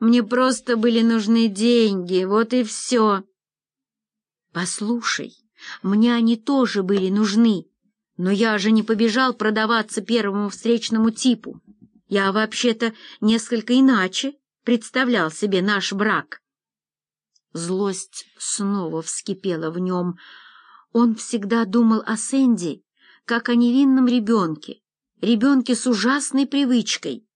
Мне просто были нужны деньги, вот и все. Послушай, мне они тоже были нужны, но я же не побежал продаваться первому встречному типу. Я вообще-то несколько иначе представлял себе наш брак. Злость снова вскипела в нем. Он всегда думал о Сэнди, как о невинном ребенке, ребенке с ужасной привычкой.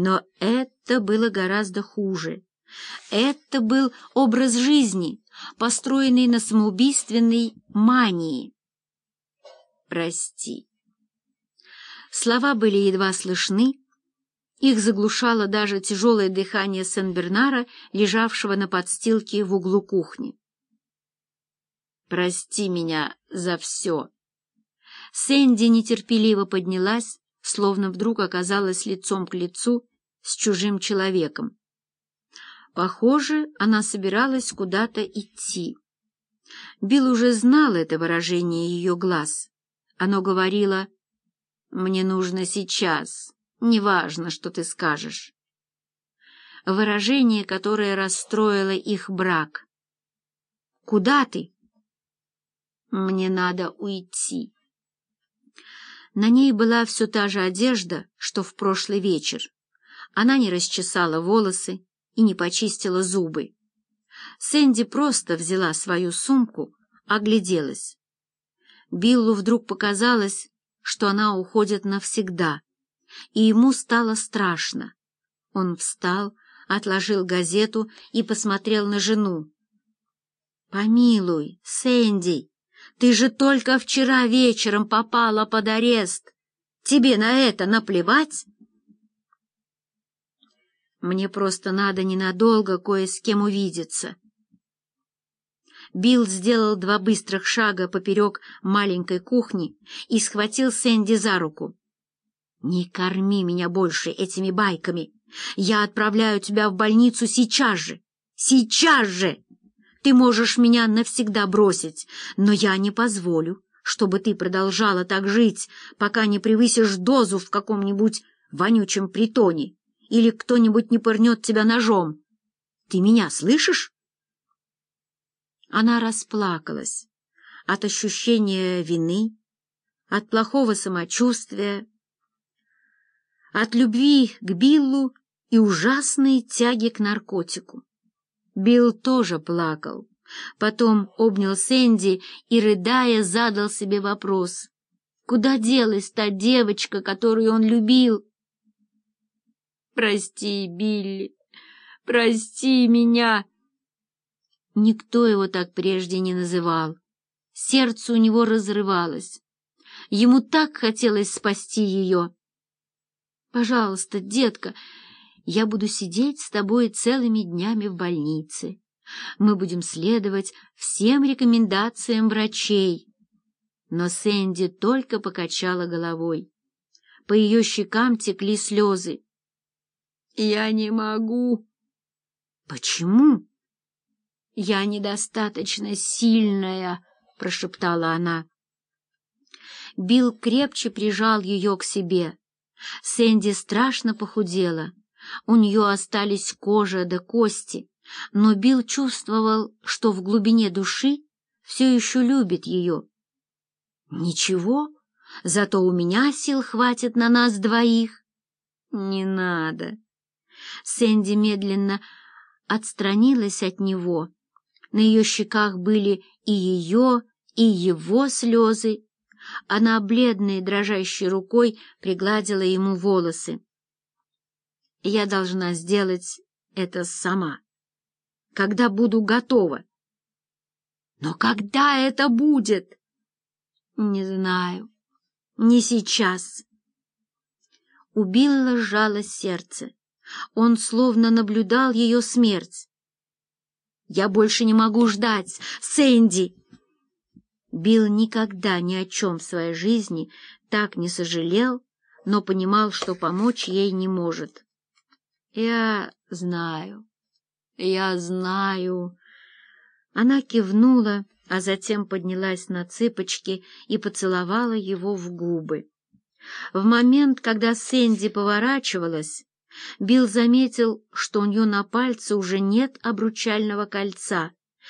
Но это было гораздо хуже. Это был образ жизни, построенный на самоубийственной мании. «Прости». Слова были едва слышны, их заглушало даже тяжелое дыхание Сен-Бернара, лежавшего на подстилке в углу кухни. «Прости меня за все». Сэнди нетерпеливо поднялась, словно вдруг оказалась лицом к лицу с чужим человеком. Похоже, она собиралась куда-то идти. Билл уже знал это выражение ее глаз. Оно говорило «Мне нужно сейчас». Неважно, что ты скажешь. Выражение, которое расстроило их брак. «Куда ты?» «Мне надо уйти». На ней была все та же одежда, что в прошлый вечер. Она не расчесала волосы и не почистила зубы. Сэнди просто взяла свою сумку, огляделась. Биллу вдруг показалось, что она уходит навсегда и ему стало страшно. Он встал, отложил газету и посмотрел на жену. «Помилуй, Сэнди, ты же только вчера вечером попала под арест. Тебе на это наплевать?» «Мне просто надо ненадолго кое с кем увидеться». Билл сделал два быстрых шага поперек маленькой кухни и схватил Сэнди за руку. «Не корми меня больше этими байками. Я отправляю тебя в больницу сейчас же. Сейчас же! Ты можешь меня навсегда бросить, но я не позволю, чтобы ты продолжала так жить, пока не превысишь дозу в каком-нибудь вонючем притоне или кто-нибудь не пырнет тебя ножом. Ты меня слышишь?» Она расплакалась от ощущения вины, от плохого самочувствия, от любви к Биллу и ужасной тяги к наркотику. Билл тоже плакал. Потом обнял Сэнди и, рыдая, задал себе вопрос. Куда делась та девочка, которую он любил? «Прости, Билли, прости меня!» Никто его так прежде не называл. Сердце у него разрывалось. Ему так хотелось спасти ее. Пожалуйста, детка, я буду сидеть с тобой целыми днями в больнице. Мы будем следовать всем рекомендациям врачей. Но Сэнди только покачала головой. По ее щекам текли слезы. «Я не могу». «Почему?» «Я недостаточно сильная», — прошептала она. Билл крепче прижал ее к себе. Сэнди страшно похудела. У нее остались кожа да кости, но Билл чувствовал, что в глубине души все еще любит ее. «Ничего, зато у меня сил хватит на нас двоих». «Не надо». Сэнди медленно отстранилась от него. На ее щеках были и ее, и его слезы, она бледной дрожащей рукой пригладила ему волосы. «Я должна сделать это сама, когда буду готова». «Но когда это будет?» «Не знаю. Не сейчас». У Билла сжалось сердце. Он словно наблюдал ее смерть. «Я больше не могу ждать! Сэнди!» Билл никогда ни о чем в своей жизни так не сожалел, но понимал, что помочь ей не может. «Я знаю, я знаю». Она кивнула, а затем поднялась на цыпочки и поцеловала его в губы. В момент, когда Сэнди поворачивалась, Билл заметил, что у нее на пальце уже нет обручального кольца.